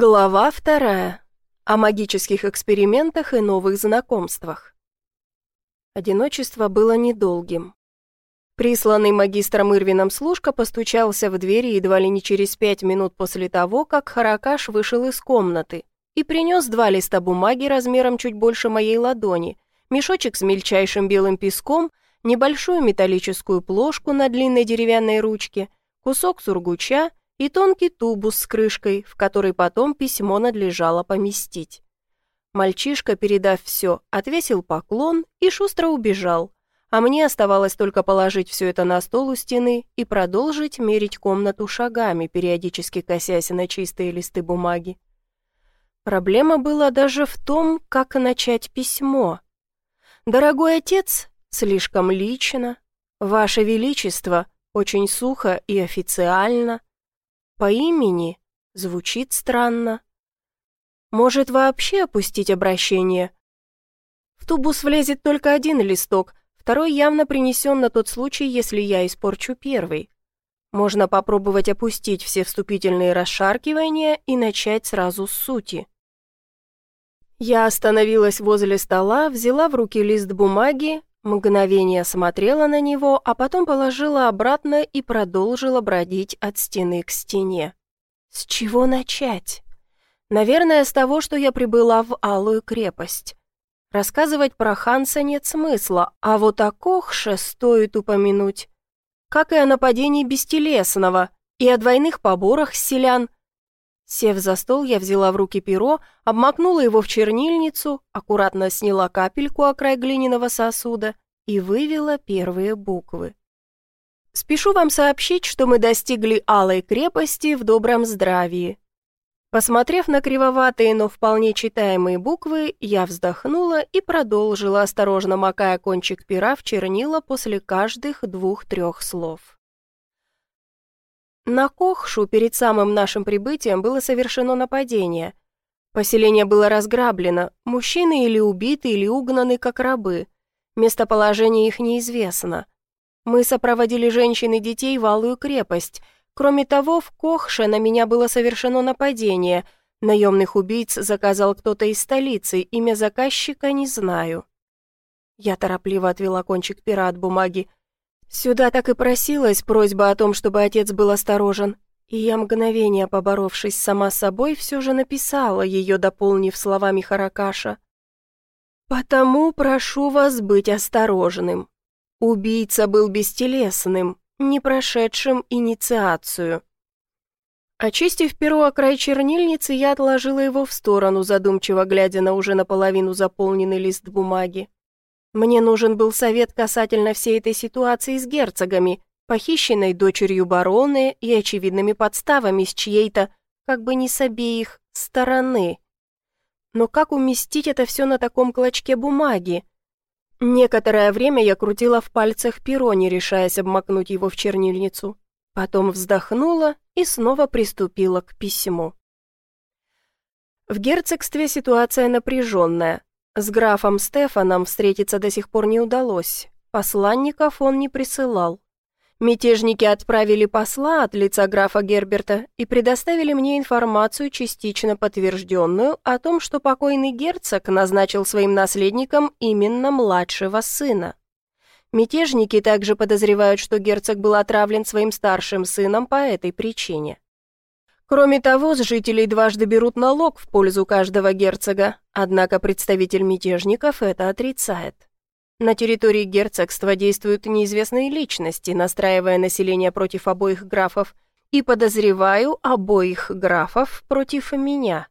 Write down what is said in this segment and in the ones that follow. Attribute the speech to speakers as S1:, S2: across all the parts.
S1: Глава вторая. О магических экспериментах и новых знакомствах. Одиночество было недолгим. Присланный магистром Ирвином служка постучался в дверь едва ли не через пять минут после того, как Харакаш вышел из комнаты и принес два листа бумаги размером чуть больше моей ладони, мешочек с мельчайшим белым песком, небольшую металлическую плошку на длинной деревянной ручке, кусок сургуча и тонкий тубус с крышкой, в который потом письмо надлежало поместить. Мальчишка, передав все, отвесил поклон и шустро убежал, а мне оставалось только положить все это на стол у стены и продолжить мерить комнату шагами, периодически косясь на чистые листы бумаги. Проблема была даже в том, как начать письмо. «Дорогой отец, слишком лично. Ваше Величество, очень сухо и официально. По имени звучит странно. Может, вообще опустить обращение? В тубус влезет только один листок, второй явно принесен на тот случай, если я испорчу первый. Можно попробовать опустить все вступительные расшаркивания и начать сразу с сути. Я остановилась возле стола, взяла в руки лист бумаги, Мгновение смотрела на него, а потом положила обратно и продолжила бродить от стены к стене. С чего начать? Наверное, с того, что я прибыла в Алую крепость. Рассказывать про Ханса нет смысла, а вот о Кохше стоит упомянуть. Как и о нападении Бестелесного, и о двойных поборах селян, Сев за стол, я взяла в руки перо, обмакнула его в чернильницу, аккуратно сняла капельку о край глиняного сосуда и вывела первые буквы. Спешу вам сообщить, что мы достигли Алой крепости в добром здравии. Посмотрев на кривоватые, но вполне читаемые буквы, я вздохнула и продолжила, осторожно макая кончик пера в чернила после каждых двух-трех слов. На Кохшу перед самым нашим прибытием было совершено нападение. Поселение было разграблено, мужчины или убиты, или угнаны как рабы. Местоположение их неизвестно. Мы сопроводили женщин и детей в Алую крепость. Кроме того, в Кохше на меня было совершено нападение. Наемных убийц заказал кто-то из столицы, имя заказчика не знаю. Я торопливо отвела кончик пера от бумаги. Сюда так и просилась просьба о том, чтобы отец был осторожен, и я, мгновение поборовшись сама собой, все же написала ее, дополнив словами Харакаша. «Потому прошу вас быть осторожным. Убийца был бестелесным, не прошедшим инициацию». Очистив перо о край чернильницы, я отложила его в сторону, задумчиво глядя на уже наполовину заполненный лист бумаги. Мне нужен был совет касательно всей этой ситуации с герцогами, похищенной дочерью бароны и очевидными подставами с чьей-то, как бы не с обеих, стороны. Но как уместить это все на таком клочке бумаги? Некоторое время я крутила в пальцах перо, не решаясь обмакнуть его в чернильницу. Потом вздохнула и снова приступила к письму. В герцогстве ситуация напряженная. С графом Стефаном встретиться до сих пор не удалось. Посланников он не присылал. Мятежники отправили посла от лица графа Герберта и предоставили мне информацию, частично подтвержденную, о том, что покойный герцог назначил своим наследником именно младшего сына. Мятежники также подозревают, что герцог был отравлен своим старшим сыном по этой причине. Кроме того, с жителей дважды берут налог в пользу каждого герцога, однако представитель мятежников это отрицает. На территории герцогства действуют неизвестные личности, настраивая население против обоих графов, и подозреваю обоих графов против меня.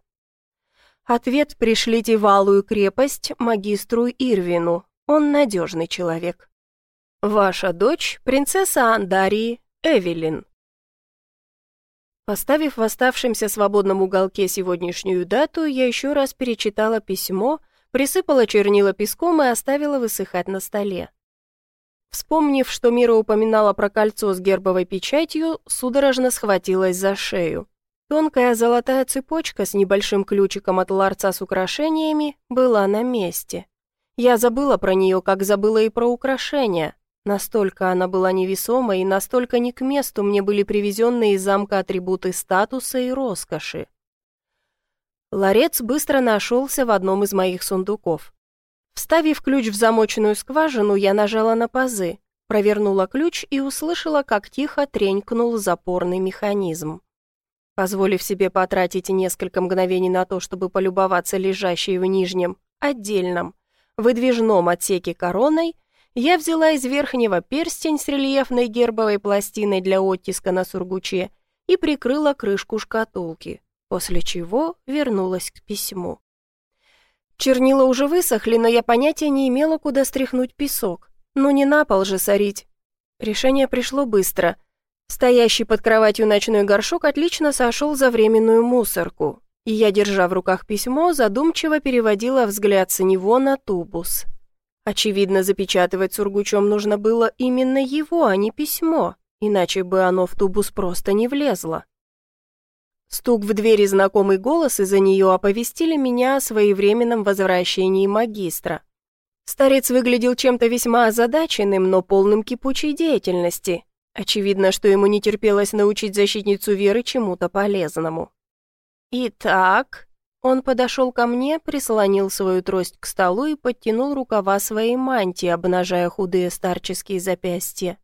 S1: Ответ пришлите в Алую крепость магистру Ирвину, он надежный человек. Ваша дочь, принцесса Андарии, Эвелин. Поставив в оставшемся свободном уголке сегодняшнюю дату, я еще раз перечитала письмо, присыпала чернила песком и оставила высыхать на столе. Вспомнив, что Мира упоминала про кольцо с гербовой печатью, судорожно схватилась за шею. Тонкая золотая цепочка с небольшим ключиком от ларца с украшениями была на месте. Я забыла про нее, как забыла и про украшения, Настолько она была невесома и настолько не к месту мне были привезенные из замка атрибуты статуса и роскоши. Ларец быстро нашелся в одном из моих сундуков. Вставив ключ в замоченную скважину, я нажала на пазы, провернула ключ и услышала, как тихо тренькнул запорный механизм. Позволив себе потратить несколько мгновений на то, чтобы полюбоваться лежащей в нижнем, отдельном, выдвижном отсеке короной, я взяла из верхнего перстень с рельефной гербовой пластиной для оттиска на сургуче и прикрыла крышку шкатулки после чего вернулась к письму. Чернила уже высохли, но я понятия не имела, куда стряхнуть песок. Ну не на пол же сорить. Решение пришло быстро. Стоящий под кроватью ночной горшок отлично сошел за временную мусорку, и я, держа в руках письмо, задумчиво переводила взгляд с него на тубус. Очевидно, запечатывать сургучом нужно было именно его, а не письмо, иначе бы оно в тубус просто не влезло. Стук в двери знакомый голос из-за нее оповестили меня о своевременном возвращении магистра. Старец выглядел чем-то весьма озадаченным, но полным кипучей деятельности. Очевидно, что ему не терпелось научить защитницу Веры чему-то полезному. «Итак...» Он подошел ко мне, прислонил свою трость к столу и подтянул рукава своей мантии, обнажая худые старческие запястья.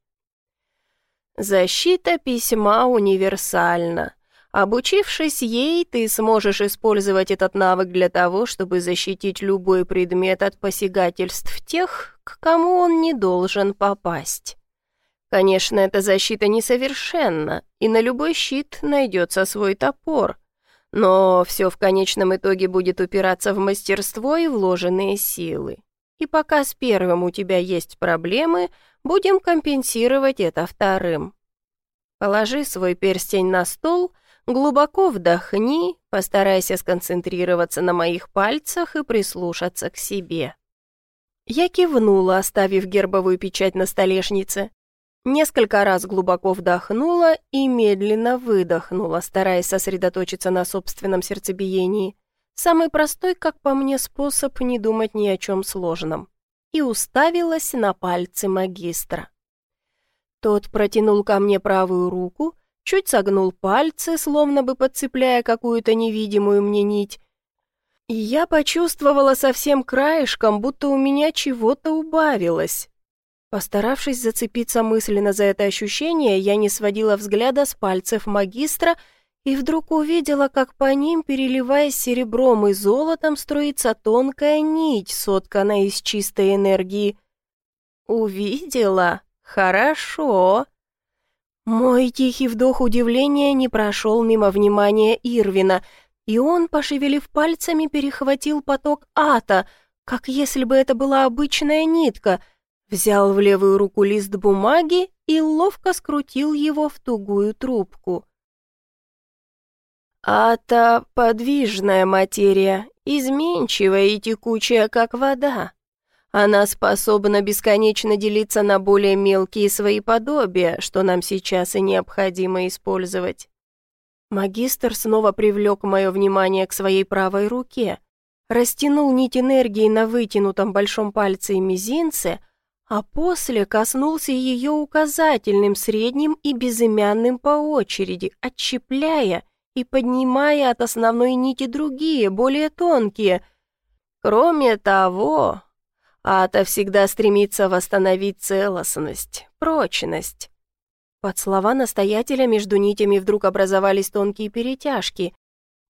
S1: «Защита письма универсальна. Обучившись ей, ты сможешь использовать этот навык для того, чтобы защитить любой предмет от посягательств тех, к кому он не должен попасть. Конечно, эта защита несовершенна, и на любой щит найдется свой топор, но все в конечном итоге будет упираться в мастерство и вложенные силы. И пока с первым у тебя есть проблемы, будем компенсировать это вторым. Положи свой перстень на стол — Глубоко вдохни, постарайся сконцентрироваться на моих пальцах и прислушаться к себе. Я кивнула, оставив гербовую печать на столешнице. Несколько раз глубоко вдохнула и медленно выдохнула, стараясь сосредоточиться на собственном сердцебиении. Самый простой, как по мне, способ не думать ни о чем сложном. И уставилась на пальцы магистра. Тот протянул ко мне правую руку, чуть согнул пальцы, словно бы подцепляя какую-то невидимую мне нить. И я почувствовала совсем краешком, будто у меня чего-то убавилось. Постаравшись зацепиться мысленно за это ощущение, я не сводила взгляда с пальцев магистра и вдруг увидела, как по ним, переливаясь серебром и золотом, струится тонкая нить, сотканная из чистой энергии. «Увидела? Хорошо!» Мой тихий вдох удивления не прошел мимо внимания Ирвина, и он, пошевелив пальцами, перехватил поток ата, как если бы это была обычная нитка, взял в левую руку лист бумаги и ловко скрутил его в тугую трубку. «Ата — подвижная материя, изменчивая и текучая, как вода. Она способна бесконечно делиться на более мелкие свои подобия, что нам сейчас и необходимо использовать. Магистр снова привлек мое внимание к своей правой руке, растянул нить энергии на вытянутом большом пальце и мизинце, а после коснулся ее указательным, средним и безымянным по очереди, отщепляя и поднимая от основной нити другие, более тонкие. Кроме того, Ата всегда стремится восстановить целостность, прочность. Под слова настоятеля между нитями вдруг образовались тонкие перетяжки,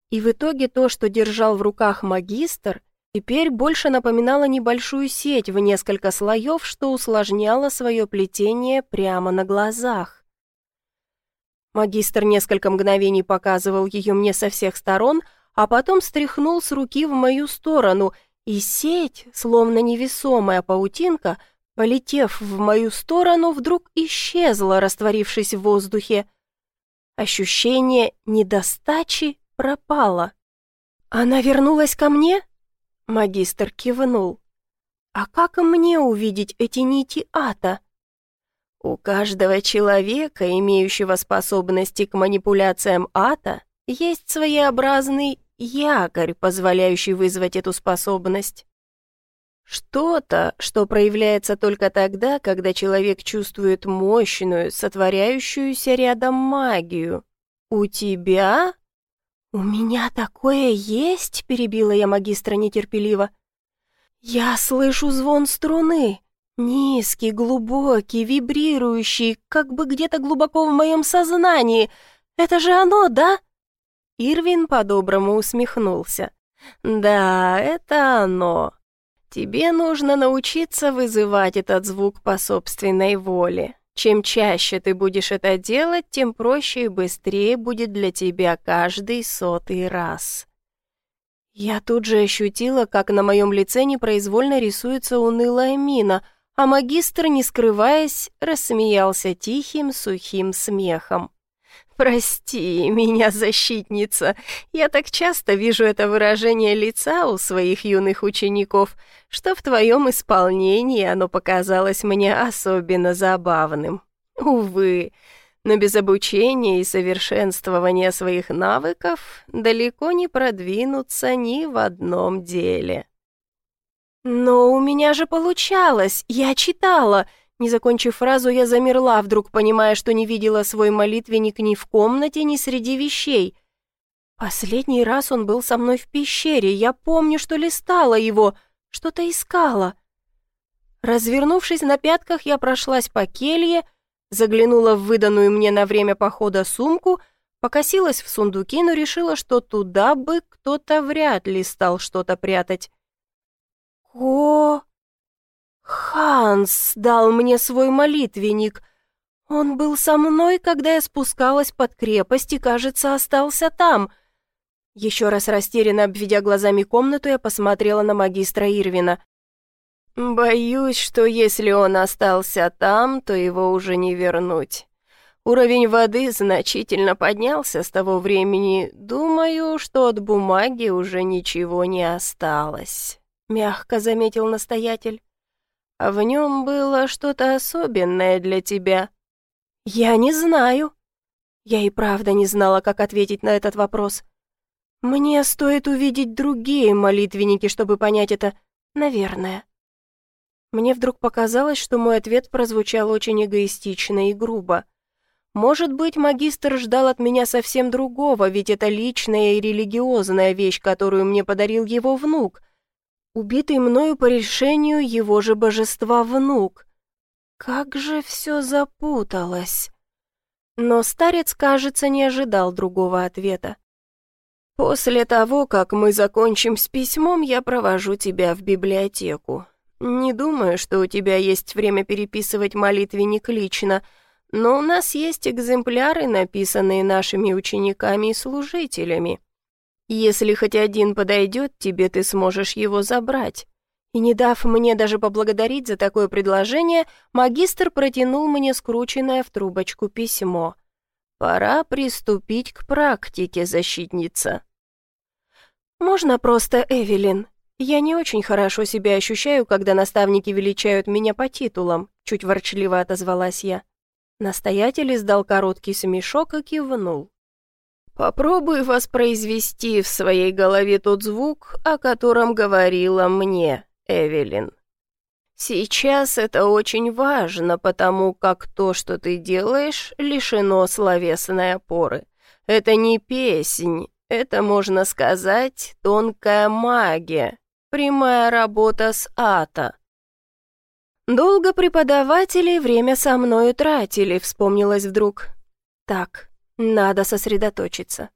S1: и в итоге то, что держал в руках магистр, теперь больше напоминало небольшую сеть в несколько слоев, что усложняло свое плетение прямо на глазах. Магистр несколько мгновений показывал ее мне со всех сторон, а потом стряхнул с руки в мою сторону — и сеть, словно невесомая паутинка, полетев в мою сторону, вдруг исчезла, растворившись в воздухе. Ощущение недостачи пропало. «Она вернулась ко мне?» Магистр кивнул. «А как мне увидеть эти нити ата?» «У каждого человека, имеющего способности к манипуляциям ата, есть своеобразный якорь, позволяющий вызвать эту способность. Что-то, что проявляется только тогда, когда человек чувствует мощную, сотворяющуюся рядом магию. У тебя? «У меня такое есть?» — перебила я магистра нетерпеливо. «Я слышу звон струны, низкий, глубокий, вибрирующий, как бы где-то глубоко в моем сознании. Это же оно, да?» Ирвин по-доброму усмехнулся. «Да, это оно. Тебе нужно научиться вызывать этот звук по собственной воле. Чем чаще ты будешь это делать, тем проще и быстрее будет для тебя каждый сотый раз. Я тут же ощутила, как на моем лице непроизвольно рисуется унылая мина, а магистр, не скрываясь, рассмеялся тихим, сухим смехом. «Прости меня, защитница, я так часто вижу это выражение лица у своих юных учеников, что в твоем исполнении оно показалось мне особенно забавным. Увы, но без обучения и совершенствования своих навыков далеко не продвинуться ни в одном деле». «Но у меня же получалось, я читала», не закончив фразу, я замерла, вдруг понимая, что не видела свой молитвенник ни в комнате, ни среди вещей. Последний раз он был со мной в пещере, я помню, что листала его, что-то искала. Развернувшись на пятках, я прошлась по келье, заглянула в выданную мне на время похода сумку, покосилась в сундуки, но решила, что туда бы кто-то вряд ли стал что-то прятать. «Ко...» «Ханс дал мне свой молитвенник. Он был со мной, когда я спускалась под крепость и, кажется, остался там». Еще раз растерянно обведя глазами комнату, я посмотрела на магистра Ирвина. «Боюсь, что если он остался там, то его уже не вернуть. Уровень воды значительно поднялся с того времени. Думаю, что от бумаги уже ничего не осталось», — мягко заметил настоятель. В нем было что-то особенное для тебя». «Я не знаю». Я и правда не знала, как ответить на этот вопрос. «Мне стоит увидеть другие молитвенники, чтобы понять это, наверное». Мне вдруг показалось, что мой ответ прозвучал очень эгоистично и грубо. Может быть, магистр ждал от меня совсем другого, ведь это личная и религиозная вещь, которую мне подарил его внук — убитый мною по решению его же божества внук. Как же все запуталось. Но старец, кажется, не ожидал другого ответа. «После того, как мы закончим с письмом, я провожу тебя в библиотеку. Не думаю, что у тебя есть время переписывать молитвенник лично, но у нас есть экземпляры, написанные нашими учениками и служителями. Если хоть один подойдет тебе, ты сможешь его забрать». И не дав мне даже поблагодарить за такое предложение, магистр протянул мне скрученное в трубочку письмо. «Пора приступить к практике, защитница». «Можно просто Эвелин? Я не очень хорошо себя ощущаю, когда наставники величают меня по титулам», чуть ворчливо отозвалась я. Настоятель издал короткий смешок и кивнул. Попробуй воспроизвести в своей голове тот звук, о котором говорила мне Эвелин. Сейчас это очень важно, потому как то, что ты делаешь, лишено словесной опоры. Это не песнь, это, можно сказать, тонкая магия, прямая работа с ата. Долго преподаватели время со мною тратили, вспомнилось вдруг. Так, надо сосредоточиться.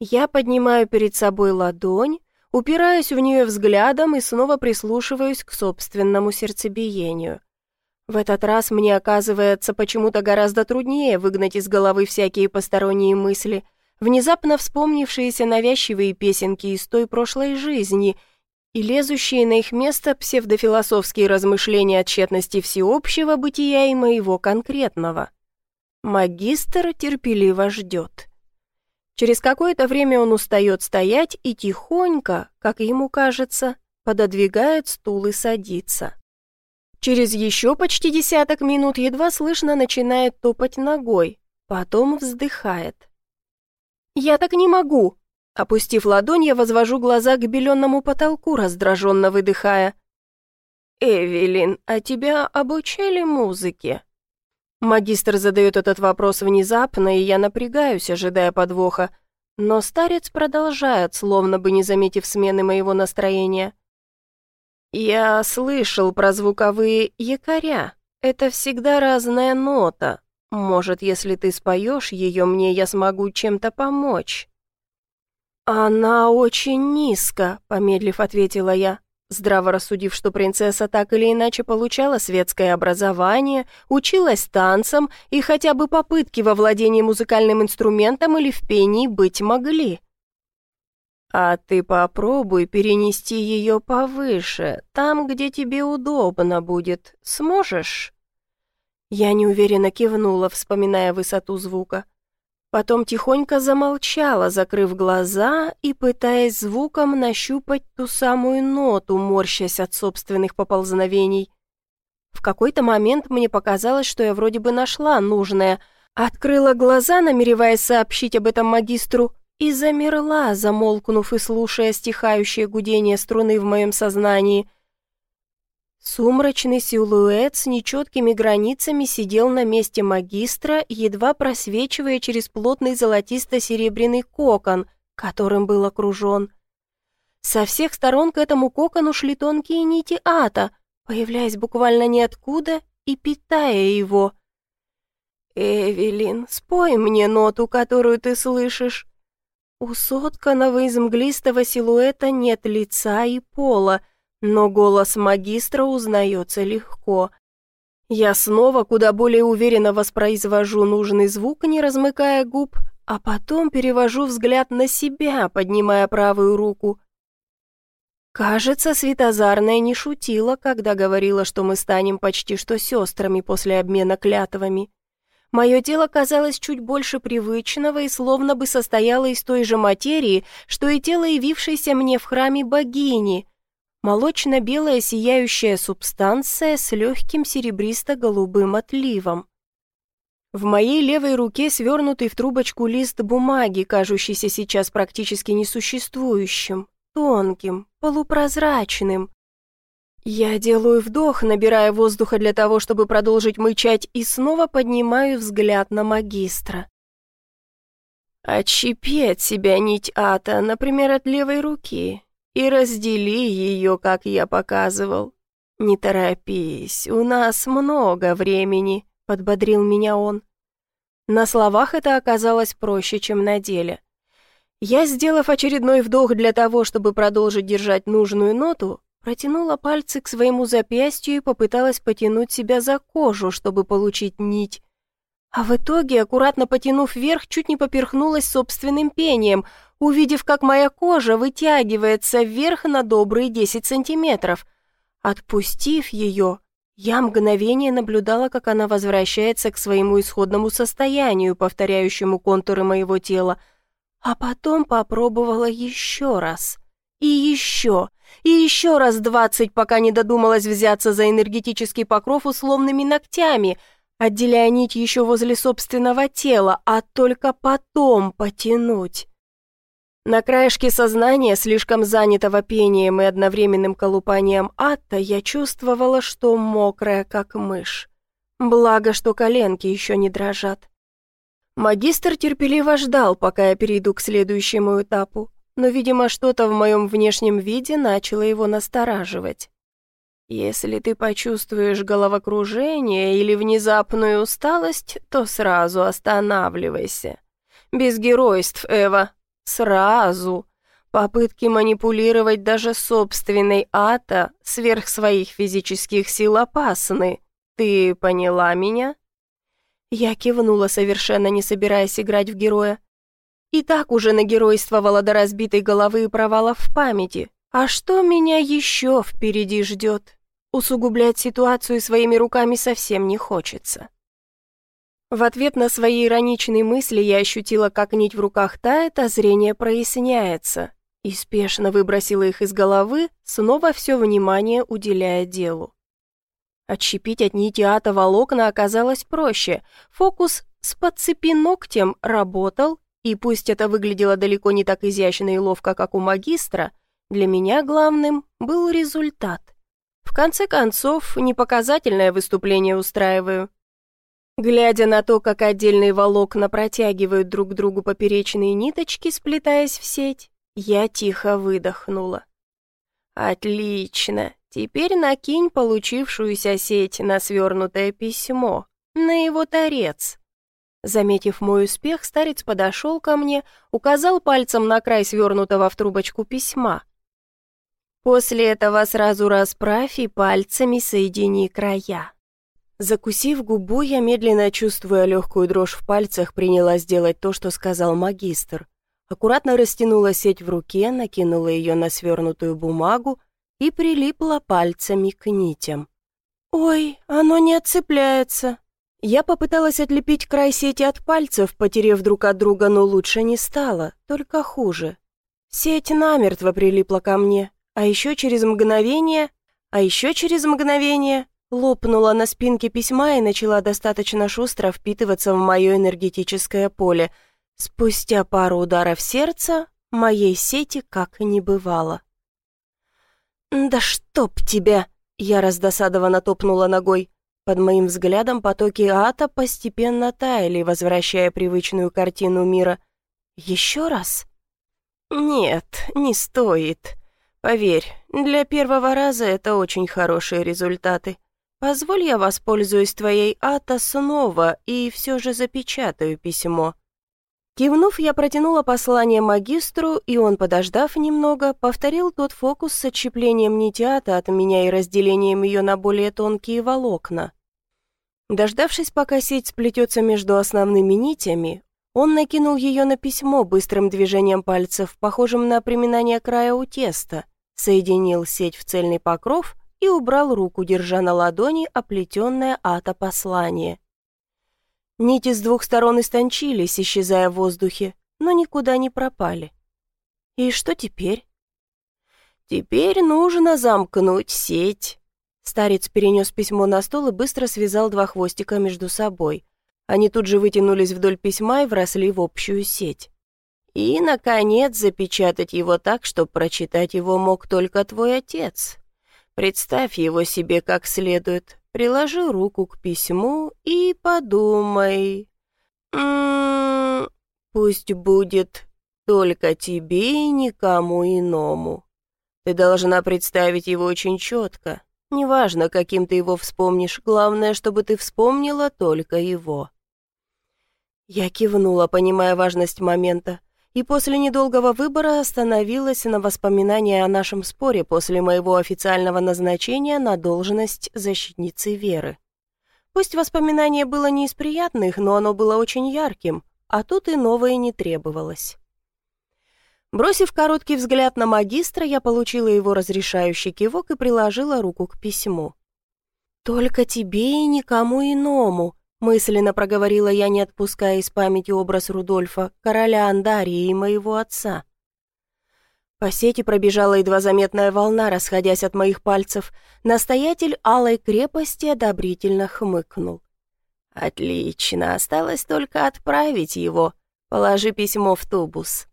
S1: Я поднимаю перед собой ладонь, упираюсь в нее взглядом и снова прислушиваюсь к собственному сердцебиению. В этот раз мне оказывается почему-то гораздо труднее выгнать из головы всякие посторонние мысли, внезапно вспомнившиеся навязчивые песенки из той прошлой жизни и лезущие на их место псевдофилософские размышления о тщетности всеобщего бытия и моего конкретного. Магистр терпеливо ждет. Через какое-то время он устает стоять и тихонько, как ему кажется, пододвигает стул и садится. Через еще почти десяток минут едва слышно начинает топать ногой, потом вздыхает. «Я так не могу!» Опустив ладонь, я возвожу глаза к беленному потолку, раздраженно выдыхая. «Эвелин, а тебя обучали музыке?» Магистр задает этот вопрос внезапно, и я напрягаюсь, ожидая подвоха. Но старец продолжает, словно бы не заметив смены моего настроения. «Я слышал про звуковые якоря. Это всегда разная нота. Может, если ты споешь ее мне, я смогу чем-то помочь». «Она очень низко», — помедлив ответила я, здраво рассудив, что принцесса так или иначе получала светское образование, училась танцам и хотя бы попытки во владении музыкальным инструментом или в пении быть могли. «А ты попробуй перенести ее повыше, там, где тебе удобно будет. Сможешь?» Я неуверенно кивнула, вспоминая высоту звука. Потом тихонько замолчала, закрыв глаза и пытаясь звуком нащупать ту самую ноту, морщась от собственных поползновений. В какой-то момент мне показалось, что я вроде бы нашла нужное. Открыла глаза, намереваясь сообщить об этом магистру, и замерла, замолкнув и слушая стихающее гудение струны в моем сознании. Сумрачный силуэт с нечеткими границами сидел на месте магистра, едва просвечивая через плотный золотисто-серебряный кокон, которым был окружен. Со всех сторон к этому кокону шли тонкие нити ата, появляясь буквально ниоткуда и питая его. «Эвелин, спой мне ноту, которую ты слышишь». У сотканного из мглистого силуэта нет лица и пола — но голос магистра узнается легко. Я снова куда более уверенно воспроизвожу нужный звук, не размыкая губ, а потом перевожу взгляд на себя, поднимая правую руку. Кажется, Светозарная не шутила, когда говорила, что мы станем почти что сестрами после обмена клятвами. Мое тело казалось чуть больше привычного и словно бы состояло из той же материи, что и тело, явившееся мне в храме богини — молочно-белая сияющая субстанция с легким серебристо-голубым отливом. В моей левой руке свернутый в трубочку лист бумаги, кажущийся сейчас практически несуществующим, тонким, полупрозрачным. Я делаю вдох, набирая воздуха для того, чтобы продолжить мычать, и снова поднимаю взгляд на магистра. Отщепи от себя нить ата, например, от левой руки, и раздели ее, как я показывал. Не торопись, у нас много времени», — подбодрил меня он. На словах это оказалось проще, чем на деле. Я, сделав очередной вдох для того, чтобы продолжить держать нужную ноту, протянула пальцы к своему запястью и попыталась потянуть себя за кожу, чтобы получить нить. А в итоге, аккуратно потянув вверх, чуть не поперхнулась собственным пением, увидев, как моя кожа вытягивается вверх на добрые 10 сантиметров. Отпустив ее, я мгновение наблюдала, как она возвращается к своему исходному состоянию, повторяющему контуры моего тела, а потом попробовала еще раз. И еще, и еще раз двадцать, пока не додумалась взяться за энергетический покров условными ногтями — отделяя нить еще возле собственного тела, а только потом потянуть. На краешке сознания, слишком занятого пением и одновременным колупанием атта, я чувствовала, что мокрая, как мышь. Благо, что коленки еще не дрожат. Магистр терпеливо ждал, пока я перейду к следующему этапу, но, видимо, что-то в моем внешнем виде начало его настораживать. Если ты почувствуешь головокружение или внезапную усталость, то сразу останавливайся. Без геройств, Эва. Сразу. Попытки манипулировать даже собственной ата сверх своих физических сил опасны. Ты поняла меня? Я кивнула, совершенно не собираясь играть в героя. И так уже нагеройствовала до разбитой головы и провалов в памяти, а что меня еще впереди ждет? Усугублять ситуацию своими руками совсем не хочется. В ответ на свои ироничные мысли я ощутила, как нить в руках тает, а зрение проясняется, и спешно выбросила их из головы, снова все внимание уделяя делу. Отщепить от нити ата волокна оказалось проще. Фокус с подцепи ногтем работал, и пусть это выглядело далеко не так изящно и ловко, как у магистра, для меня главным был результат. В конце концов, не показательное выступление устраиваю. Глядя на то, как отдельные волокна протягивают друг к другу поперечные ниточки, сплетаясь в сеть, я тихо выдохнула. «Отлично! Теперь накинь получившуюся сеть на свернутое письмо, на его торец». Заметив мой успех, старец подошел ко мне, указал пальцем на край свернутого в трубочку письма. После этого сразу расправь и пальцами соедини края. Закусив губу, я, медленно чувствуя легкую дрожь в пальцах, принялась делать то, что сказал магистр. Аккуратно растянула сеть в руке, накинула ее на свернутую бумагу и прилипла пальцами к нитям. «Ой, оно не отцепляется!» Я попыталась отлепить край сети от пальцев, потерев друг от друга, но лучше не стало, только хуже. Сеть намертво прилипла ко мне, а еще через мгновение, а еще через мгновение лопнула на спинке письма и начала достаточно шустро впитываться в мое энергетическое поле. Спустя пару ударов сердца моей сети как и не бывало. «Да чтоб тебя!» — я раздосадованно топнула ногой. Под моим взглядом потоки ата постепенно таяли, возвращая привычную картину мира. «Еще раз?» «Нет, не стоит», Поверь, для первого раза это очень хорошие результаты. Позволь я воспользуюсь твоей ата снова и все же запечатаю письмо». Кивнув, я протянула послание магистру, и он, подождав немного, повторил тот фокус с отщеплением нити ата от меня и разделением ее на более тонкие волокна. Дождавшись, пока сеть сплетется между основными нитями, он накинул ее на письмо быстрым движением пальцев, похожим на приминание края у теста, соединил сеть в цельный покров и убрал руку, держа на ладони оплетенное ата послание. Нити с двух сторон истончились, исчезая в воздухе, но никуда не пропали. И что теперь? Теперь нужно замкнуть сеть. Старец перенес письмо на стол и быстро связал два хвостика между собой. Они тут же вытянулись вдоль письма и вросли в общую сеть. И, наконец, запечатать его так, чтобы прочитать его мог только твой отец. Представь его себе как следует, приложи руку к письму и подумай. М -м -м, пусть будет только тебе и никому иному. Ты должна представить его очень четко. Неважно, каким ты его вспомнишь, главное, чтобы ты вспомнила только его. Я кивнула, понимая важность момента и после недолгого выбора остановилась на воспоминании о нашем споре после моего официального назначения на должность защитницы Веры. Пусть воспоминание было не из приятных, но оно было очень ярким, а тут и новое не требовалось. Бросив короткий взгляд на магистра, я получила его разрешающий кивок и приложила руку к письму. «Только тебе и никому иному», Мысленно проговорила я, не отпуская из памяти образ Рудольфа, короля Андарии и моего отца. По сети пробежала едва заметная волна, расходясь от моих пальцев. Настоятель Алой крепости одобрительно хмыкнул. «Отлично, осталось только отправить его. Положи письмо в тубус».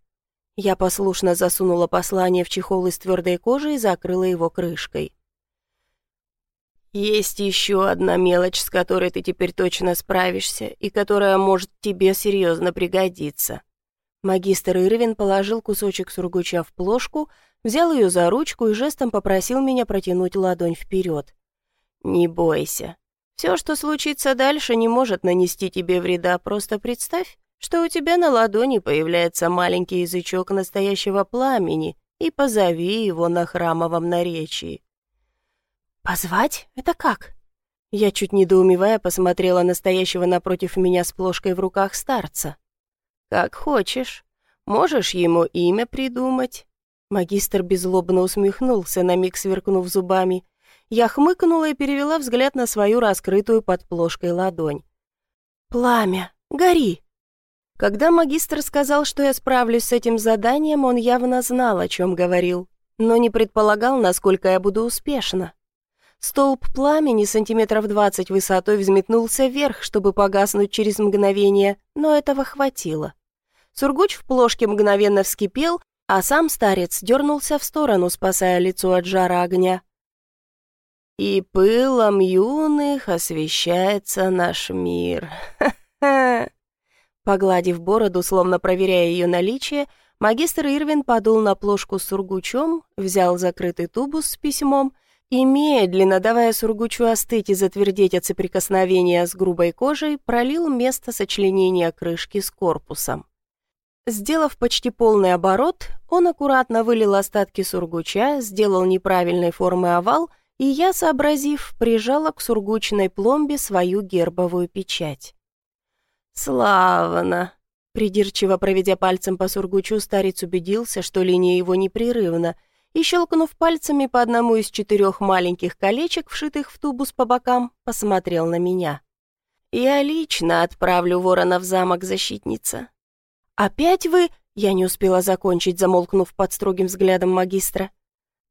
S1: Я послушно засунула послание в чехол из твердой кожи и закрыла его крышкой. Есть еще одна мелочь, с которой ты теперь точно справишься и которая может тебе серьезно пригодиться». Магистр Ирвин положил кусочек сургуча в плошку, взял ее за ручку и жестом попросил меня протянуть ладонь вперед. «Не бойся. Все, что случится дальше, не может нанести тебе вреда. Просто представь, что у тебя на ладони появляется маленький язычок настоящего пламени, и позови его на храмовом наречии. «Позвать? Это как?» Я, чуть недоумевая, посмотрела на стоящего напротив меня с плошкой в руках старца. «Как хочешь. Можешь ему имя придумать». Магистр беззлобно усмехнулся, на миг сверкнув зубами. Я хмыкнула и перевела взгляд на свою раскрытую под плошкой ладонь. «Пламя! Гори!» Когда магистр сказал, что я справлюсь с этим заданием, он явно знал, о чем говорил, но не предполагал, насколько я буду успешна. Столб пламени сантиметров двадцать высотой взметнулся вверх, чтобы погаснуть через мгновение, но этого хватило. Сургуч в плошке мгновенно вскипел, а сам старец дернулся в сторону, спасая лицо от жара огня. И пылом юных освещается наш мир. Ха-ха!» Погладив бороду, словно проверяя ее наличие, магистр Ирвин подул на плошку с сургучом, взял закрытый тубус с письмом и, медленно давая сургучу остыть и затвердеть от соприкосновения с грубой кожей, пролил место сочленения крышки с корпусом. Сделав почти полный оборот, он аккуратно вылил остатки сургуча, сделал неправильной формы овал, и я, сообразив, прижала к сургучной пломбе свою гербовую печать. «Славно!» Придирчиво проведя пальцем по сургучу, старец убедился, что линия его непрерывна — и, щелкнув пальцами по одному из четырех маленьких колечек, вшитых в тубус по бокам, посмотрел на меня. «Я лично отправлю ворона в замок, защитница». «Опять вы...» — я не успела закончить, замолкнув под строгим взглядом магистра.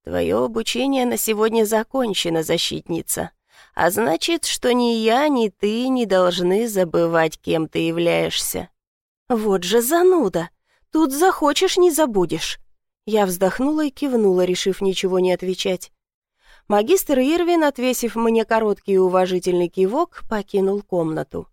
S1: «Твое обучение на сегодня закончено, защитница. А значит, что ни я, ни ты не должны забывать, кем ты являешься». «Вот же зануда! Тут захочешь, не забудешь». Я вздохнула и кивнула, решив ничего не отвечать. Магистр Ирвин, отвесив мне короткий и уважительный кивок, покинул комнату.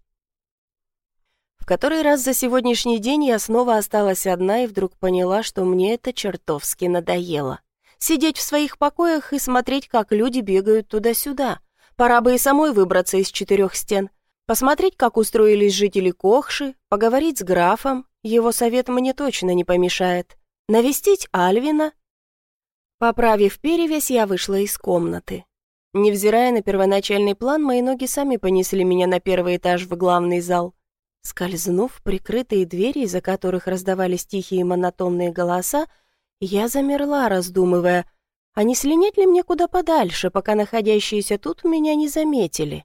S1: В который раз за сегодняшний день я снова осталась одна и вдруг поняла, что мне это чертовски надоело. Сидеть в своих покоях и смотреть, как люди бегают туда-сюда. Пора бы и самой выбраться из четырех стен. Посмотреть, как устроились жители Кохши, поговорить с графом. Его совет мне точно не помешает. Навестить Альвина? Поправив перевязь, я вышла из комнаты. Невзирая на первоначальный план, мои ноги сами понесли меня на первый этаж в главный зал. Скользнув прикрытые двери, из-за которых раздавались тихие монотонные голоса, я замерла, раздумывая, а не слинять ли мне куда подальше, пока находящиеся тут меня не заметили.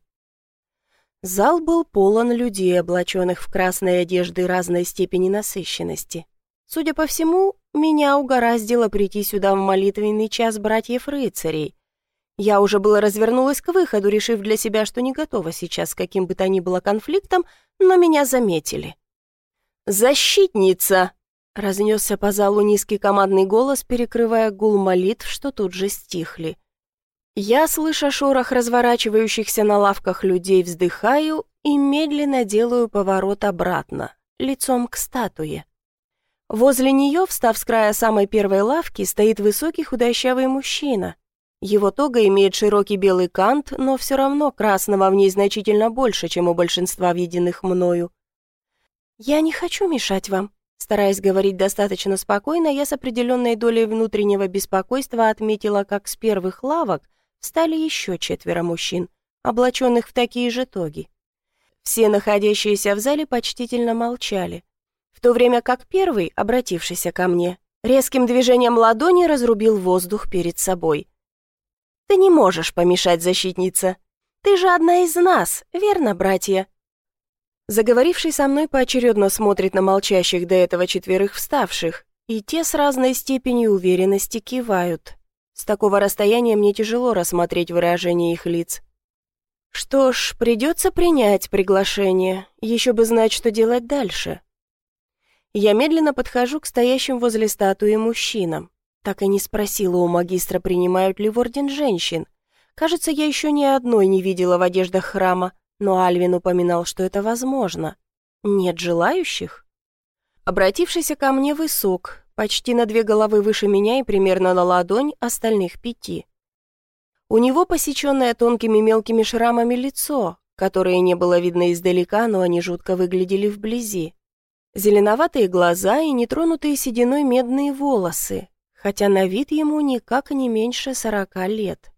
S1: Зал был полон людей, облаченных в красные одежды разной степени насыщенности. Судя по всему, меня угораздило прийти сюда в молитвенный час братьев-рыцарей. Я уже было развернулась к выходу, решив для себя, что не готова сейчас к каким бы то ни было конфликтам, но меня заметили. «Защитница!» — разнесся по залу низкий командный голос, перекрывая гул молитв, что тут же стихли. Я, слыша шорох разворачивающихся на лавках людей, вздыхаю и медленно делаю поворот обратно, лицом к статуе. Возле нее, встав с края самой первой лавки, стоит высокий худощавый мужчина. Его тога имеет широкий белый кант, но все равно красного в ней значительно больше, чем у большинства виденных мною. «Я не хочу мешать вам», Стараясь говорить достаточно спокойно, я с определенной долей внутреннего беспокойства отметила, как с первых лавок встали еще четверо мужчин, облаченных в такие же тоги. Все находящиеся в зале почтительно молчали то время как первый, обратившийся ко мне, резким движением ладони разрубил воздух перед собой. «Ты не можешь помешать, защитница. Ты же одна из нас, верно, братья?» Заговоривший со мной поочередно смотрит на молчащих до этого четверых вставших, и те с разной степенью уверенности кивают. С такого расстояния мне тяжело рассмотреть выражение их лиц. Что ж, придется принять приглашение, еще бы знать, что делать дальше. Я медленно подхожу к стоящим возле статуи мужчинам. Так и не спросила у магистра, принимают ли в орден женщин. Кажется, я еще ни одной не видела в одеждах храма, но Альвин упоминал, что это возможно. Нет желающих? Обратившийся ко мне высок, почти на две головы выше меня и примерно на ладонь остальных пяти. У него посеченное тонкими мелкими шрамами лицо, которое не было видно издалека, но они жутко выглядели вблизи. Зеленоватые глаза и нетронутые сединой медные волосы, хотя на вид ему никак не меньше сорока лет.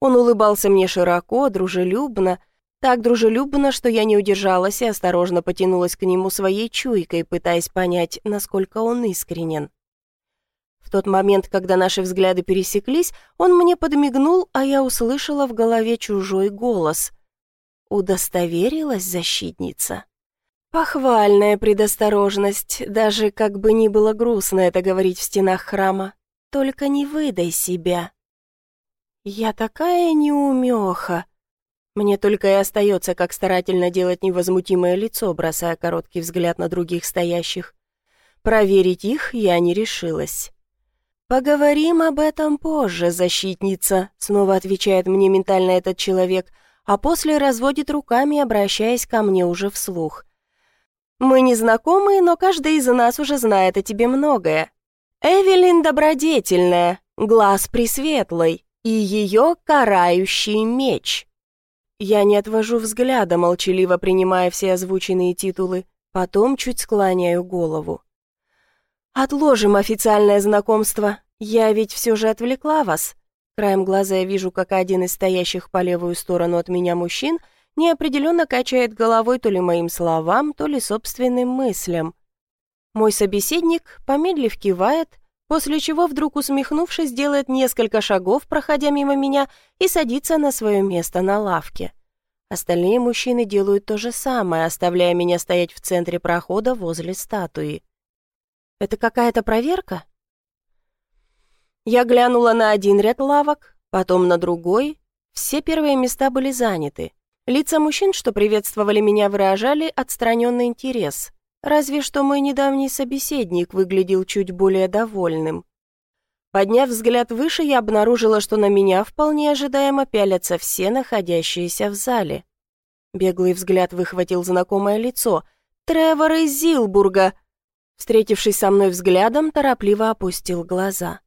S1: Он улыбался мне широко, дружелюбно, так дружелюбно, что я не удержалась и осторожно потянулась к нему своей чуйкой, пытаясь понять, насколько он искренен. В тот момент, когда наши взгляды пересеклись, он мне подмигнул, а я услышала в голове чужой голос. «Удостоверилась защитница?» Похвальная предосторожность, даже как бы ни было грустно это говорить в стенах храма. Только не выдай себя. Я такая неумеха. Мне только и остается, как старательно делать невозмутимое лицо, бросая короткий взгляд на других стоящих. Проверить их я не решилась. «Поговорим об этом позже, защитница», — снова отвечает мне ментально этот человек, а после разводит руками, обращаясь ко мне уже вслух. «Мы не знакомы, но каждый из нас уже знает о тебе многое. Эвелин добродетельная, глаз пресветлый и ее карающий меч». Я не отвожу взгляда, молчаливо принимая все озвученные титулы, потом чуть склоняю голову. «Отложим официальное знакомство. Я ведь все же отвлекла вас». Краем глаза я вижу, как один из стоящих по левую сторону от меня мужчин неопределенно качает головой то ли моим словам, то ли собственным мыслям. Мой собеседник, помедлив, кивает, после чего, вдруг усмехнувшись, делает несколько шагов, проходя мимо меня, и садится на свое место на лавке. Остальные мужчины делают то же самое, оставляя меня стоять в центре прохода возле статуи. Это какая-то проверка? Я глянула на один ряд лавок, потом на другой. Все первые места были заняты. Лица мужчин, что приветствовали меня, выражали отстраненный интерес. Разве что мой недавний собеседник выглядел чуть более довольным. Подняв взгляд выше, я обнаружила, что на меня вполне ожидаемо пялятся все находящиеся в зале. Беглый взгляд выхватил знакомое лицо. «Тревор из Зилбурга!» Встретившись со мной взглядом, торопливо опустил глаза.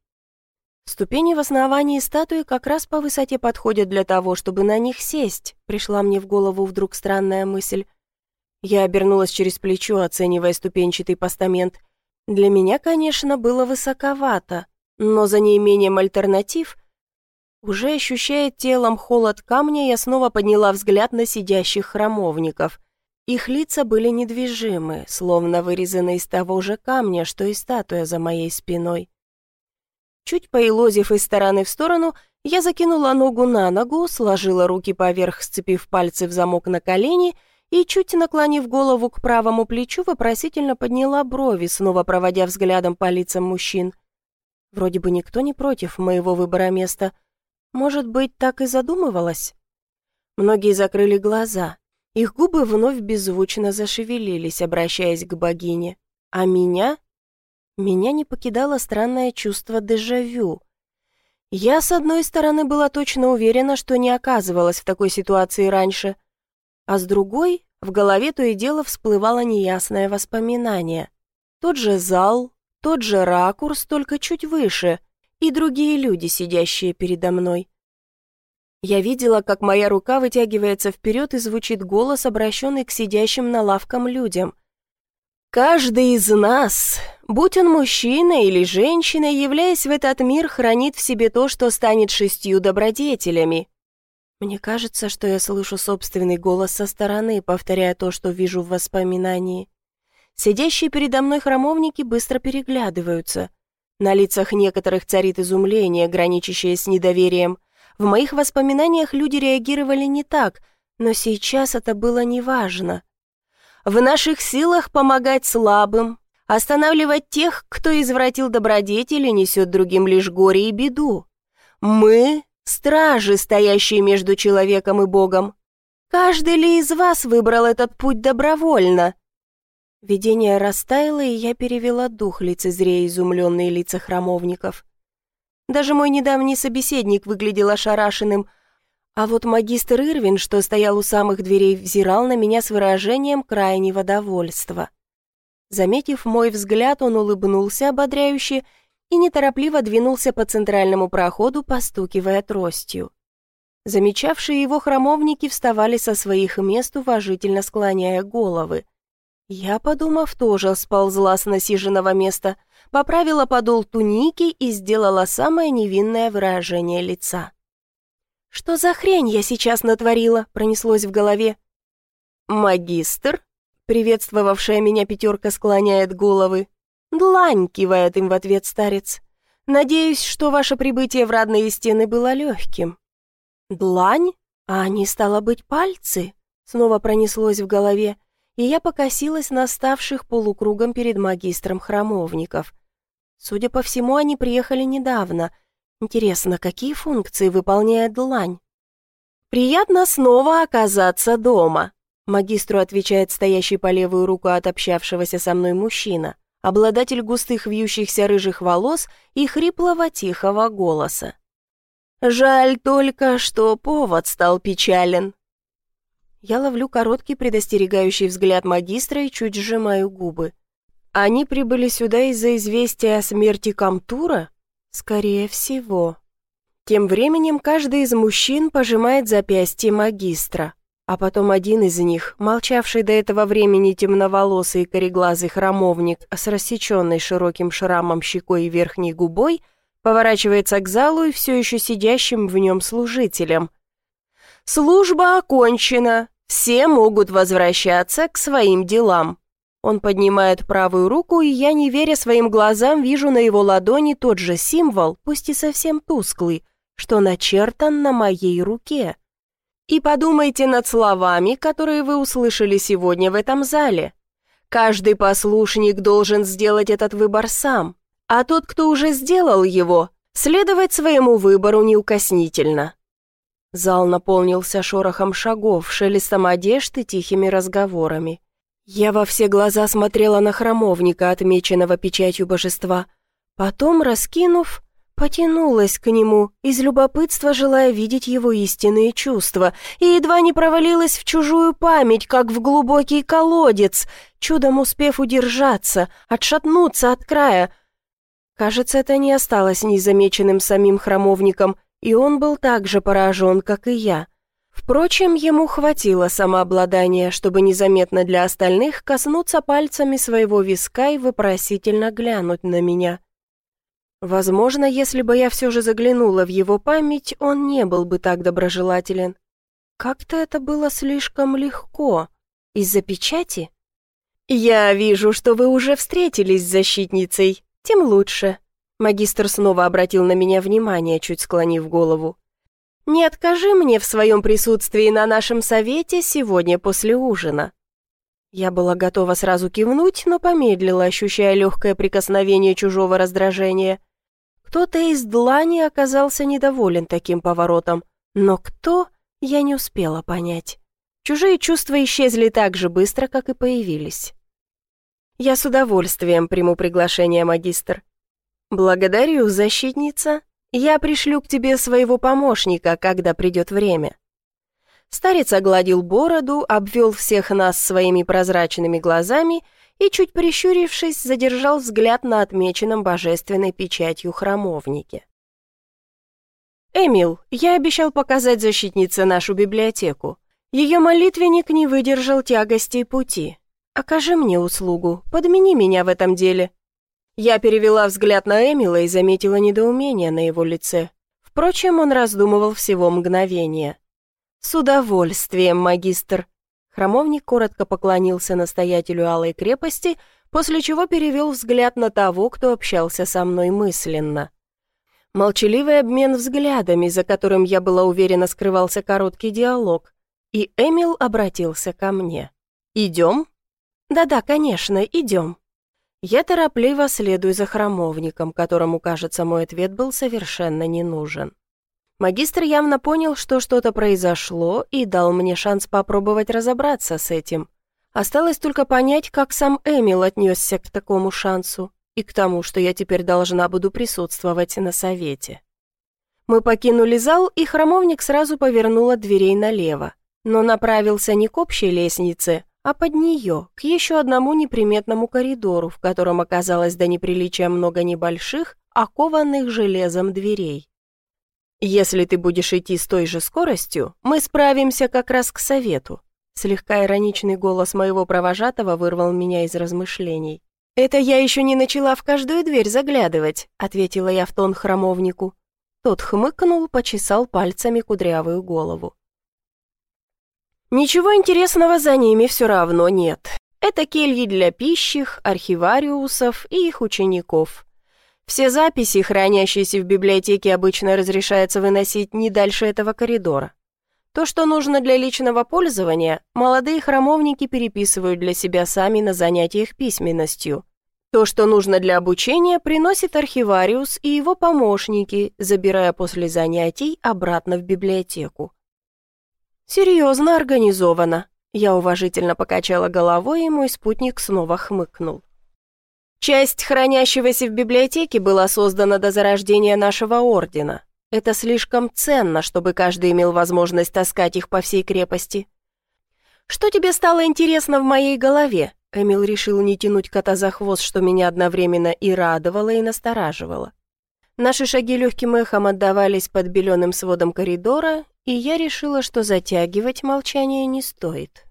S1: Ступени в основании статуи как раз по высоте подходят для того, чтобы на них сесть, пришла мне в голову вдруг странная мысль. Я обернулась через плечо, оценивая ступенчатый постамент. Для меня, конечно, было высоковато, но за неимением альтернатив, уже ощущая телом холод камня, я снова подняла взгляд на сидящих храмовников — их лица были недвижимы, словно вырезаны из того же камня, что и статуя за моей спиной. Чуть поилозив из стороны в сторону, я закинула ногу на ногу, сложила руки поверх, сцепив пальцы в замок на колени и, чуть наклонив голову к правому плечу, вопросительно подняла брови, снова проводя взглядом по лицам мужчин. Вроде бы никто не против моего выбора места. Может быть, так и задумывалась? Многие закрыли глаза, их губы вновь беззвучно зашевелились, обращаясь к богине. А меня? Меня не покидало странное чувство дежавю. Я, с одной стороны, была точно уверена, что не оказывалась в такой ситуации раньше, а с другой, в голове то и дело всплывало неясное воспоминание. Тот же зал, тот же ракурс, только чуть выше, и другие люди, сидящие передо мной. Я видела, как моя рука вытягивается вперед и звучит голос, обращенный к сидящим на лавкам людям. «Каждый из нас, будь он мужчина или женщина, являясь в этот мир, хранит в себе то, что станет шестью добродетелями». Мне кажется, что я слышу собственный голос со стороны, повторяя то, что вижу в воспоминании. Сидящие передо мной храмовники быстро переглядываются. На лицах некоторых царит изумление, граничащее с недоверием – в моих воспоминаниях люди реагировали не так, но сейчас это было неважно. В наших силах помогать слабым, останавливать тех, кто извратил добродетель и несет другим лишь горе и беду. Мы — стражи, стоящие между человеком и Богом. Каждый ли из вас выбрал этот путь добровольно?» Видение растаяло, и я перевела дух, лицезрея изумленные лица храмовников. Даже мой недавний собеседник выглядел ошарашенным, а вот магистр Ирвин, что стоял у самых дверей, взирал на меня с выражением крайнего довольства. Заметив мой взгляд, он улыбнулся ободряюще и неторопливо двинулся по центральному проходу, постукивая тростью. Замечавшие его храмовники вставали со своих мест, уважительно склоняя головы. Я, подумав, тоже сползла с насиженного места — поправила подол туники и сделала самое невинное выражение лица. «Что за хрень я сейчас натворила?» — пронеслось в голове. «Магистр?» — приветствовавшая меня пятерка склоняет головы. «Длань!» — кивает им в ответ старец. «Надеюсь, что ваше прибытие в родные стены было легким». «Длань? А они, стало быть, пальцы?» — снова пронеслось в голове, и я покосилась на ставших полукругом перед магистром храмовников. Судя по всему, они приехали недавно. Интересно, какие функции выполняет длань? «Приятно снова оказаться дома», — магистру отвечает стоящий по левую руку от общавшегося со мной мужчина, обладатель густых вьющихся рыжих волос и хриплого тихого голоса. «Жаль только, что повод стал печален». Я ловлю короткий предостерегающий взгляд магистра и чуть сжимаю губы. Они прибыли сюда из-за известия о смерти Камтура? Скорее всего. Тем временем каждый из мужчин пожимает запястье магистра, а потом один из них, молчавший до этого времени темноволосый кореглазый храмовник с рассеченной широким шрамом щекой и верхней губой, поворачивается к залу и все еще сидящим в нем служителям. «Служба окончена, все могут возвращаться к своим делам». Он поднимает правую руку, и я, не веря своим глазам, вижу на его ладони тот же символ, пусть и совсем тусклый, что начертан на моей руке. И подумайте над словами, которые вы услышали сегодня в этом зале. Каждый послушник должен сделать этот выбор сам, а тот, кто уже сделал его, следовать своему выбору неукоснительно. Зал наполнился шорохом шагов, шелестом одежд и тихими разговорами. Я во все глаза смотрела на храмовника, отмеченного печатью божества. Потом, раскинув, Потянулась к нему, из любопытства желая видеть его истинные чувства, и едва не провалилась в чужую память, как в глубокий колодец, чудом успев удержаться, отшатнуться от края. Кажется, это не осталось незамеченным самим храмовником, и он был так же поражен, как и я. Впрочем, ему хватило самообладания, чтобы незаметно для остальных коснуться пальцами своего виска и вопросительно глянуть на меня. Возможно, если бы я все же заглянула в его память, он не был бы так доброжелателен. Как-то это было слишком легко. Из-за печати? «Я вижу, что вы уже встретились с защитницей. Тем лучше». Магистр снова обратил на меня внимание, чуть склонив голову. «Не откажи мне в своем присутствии на нашем совете сегодня после ужина». Я была готова сразу кивнуть, но помедлила, ощущая легкое прикосновение чужого раздражения – кто-то из длани оказался недоволен таким поворотом, но кто, я не успела понять. Чужие чувства исчезли так же быстро, как и появились. «Я с удовольствием приму приглашение, магистр». «Благодарю, защитница. Я пришлю к тебе своего помощника, когда придет время». Старец огладил бороду, обвел всех нас своими прозрачными глазами и, чуть прищурившись, задержал взгляд на отмеченном божественной печатью храмовнике. «Эмил, я обещал показать защитнице нашу библиотеку. Ее молитвенник не выдержал тягостей пути. Окажи мне услугу, подмени меня в этом деле». Я перевела взгляд на Эмила и заметила недоумение на его лице. Впрочем, он раздумывал всего мгновение. «С удовольствием, магистр», Храмовник коротко поклонился настоятелю Алой крепости, после чего перевел взгляд на того, кто общался со мной мысленно. Молчаливый обмен взглядами, за которым я была уверена скрывался короткий диалог, и Эмил обратился ко мне. «Идем?» «Да-да, конечно, идем». Я торопливо следую за храмовником, которому, кажется, мой ответ был совершенно не нужен. Магистр явно понял, что что-то произошло, и дал мне шанс попробовать разобраться с этим. Осталось только понять, как сам Эмил отнесся к такому шансу и к тому, что я теперь должна буду присутствовать на совете. Мы покинули зал, и храмовник сразу повернул от дверей налево, но направился не к общей лестнице, а под нее, к еще одному неприметному коридору, в котором оказалось до неприличия много небольших, окованных железом дверей. «Если ты будешь идти с той же скоростью, мы справимся как раз к совету». Слегка ироничный голос моего провожатого вырвал меня из размышлений. «Это я еще не начала в каждую дверь заглядывать», — ответила я в тон храмовнику. Тот хмыкнул, почесал пальцами кудрявую голову. «Ничего интересного за ними все равно нет. Это кельи для пищих, архивариусов и их учеников. Все записи, хранящиеся в библиотеке, обычно разрешается выносить не дальше этого коридора. То, что нужно для личного пользования, молодые храмовники переписывают для себя сами на занятиях письменностью. То, что нужно для обучения, приносит архивариус и его помощники, забирая после занятий обратно в библиотеку. «Серьезно организовано», — я уважительно покачала головой, и мой спутник снова хмыкнул. Часть хранящегося в библиотеке была создана до зарождения нашего ордена. Это слишком ценно, чтобы каждый имел возможность таскать их по всей крепости. Что тебе стало интересно в моей голове? Эмил решил не тянуть кота за хвост, что меня одновременно и радовало, и настораживало. Наши шаги легким эхом отдавались под беленым сводом коридора, и я решила, что затягивать молчание не стоит.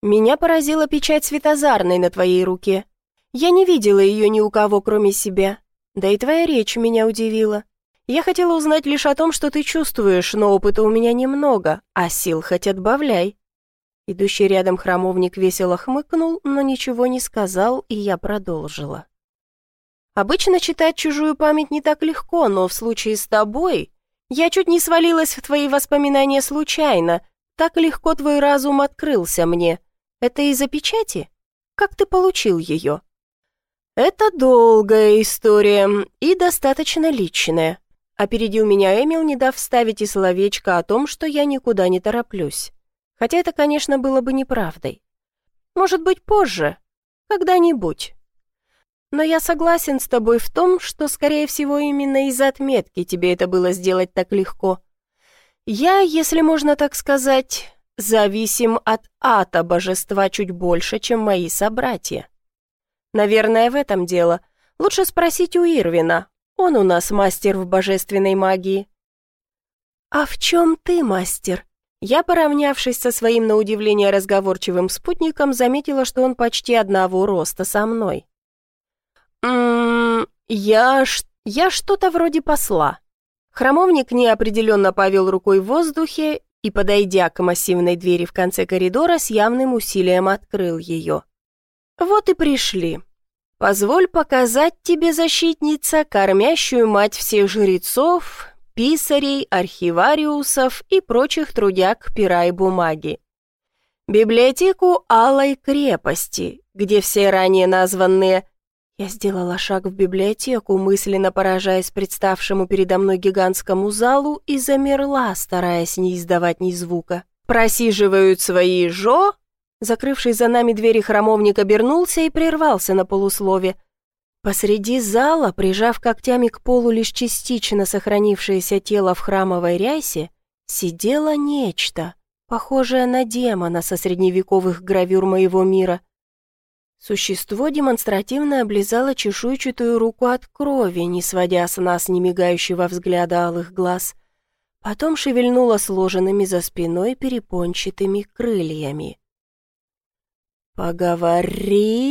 S1: Меня поразила печать светозарной на твоей руке. Я не видела ее ни у кого, кроме себя. Да и твоя речь меня удивила. Я хотела узнать лишь о том, что ты чувствуешь, но опыта у меня немного, а сил хоть отбавляй». Идущий рядом храмовник весело хмыкнул, но ничего не сказал, и я продолжила. «Обычно читать чужую память не так легко, но в случае с тобой я чуть не свалилась в твои воспоминания случайно. Так легко твой разум открылся мне. Это из-за печати? Как ты получил ее?» «Это долгая история и достаточно личная», опередил меня Эмил, не дав вставить и словечко о том, что я никуда не тороплюсь. Хотя это, конечно, было бы неправдой. Может быть, позже, когда-нибудь. Но я согласен с тобой в том, что, скорее всего, именно из-за отметки тебе это было сделать так легко. Я, если можно так сказать, зависим от ата божества чуть больше, чем мои собратья. Наверное, в этом дело. Лучше спросить у Ирвина. Он у нас мастер в божественной магии. А в чем ты мастер? Я, поравнявшись со своим на удивление разговорчивым спутником, заметила, что он почти одного роста со мной. «Ммм, я, я что-то вроде посла». Хромовник неопределенно повел рукой в воздухе и, подойдя к массивной двери в конце коридора, с явным усилием открыл ее. «Вот и пришли. Позволь показать тебе, защитница, кормящую мать всех жрецов, писарей, архивариусов и прочих трудяг пера и бумаги. Библиотеку Алой крепости, где все ранее названные... Я сделала шаг в библиотеку, мысленно поражаясь представшему передо мной гигантскому залу и замерла, стараясь не издавать ни звука. Просиживают свои жо Закрывший за нами двери храмовник обернулся и прервался на полуслове. Посреди зала, прижав когтями к полу лишь частично сохранившееся тело в храмовой рясе, сидело нечто, похожее на демона со средневековых гравюр моего мира. Существо демонстративно облизало чешуйчатую руку от крови, не сводя с нас немигающего взгляда алых глаз. Потом шевельнуло сложенными за спиной перепончатыми крыльями. «Поговорим!»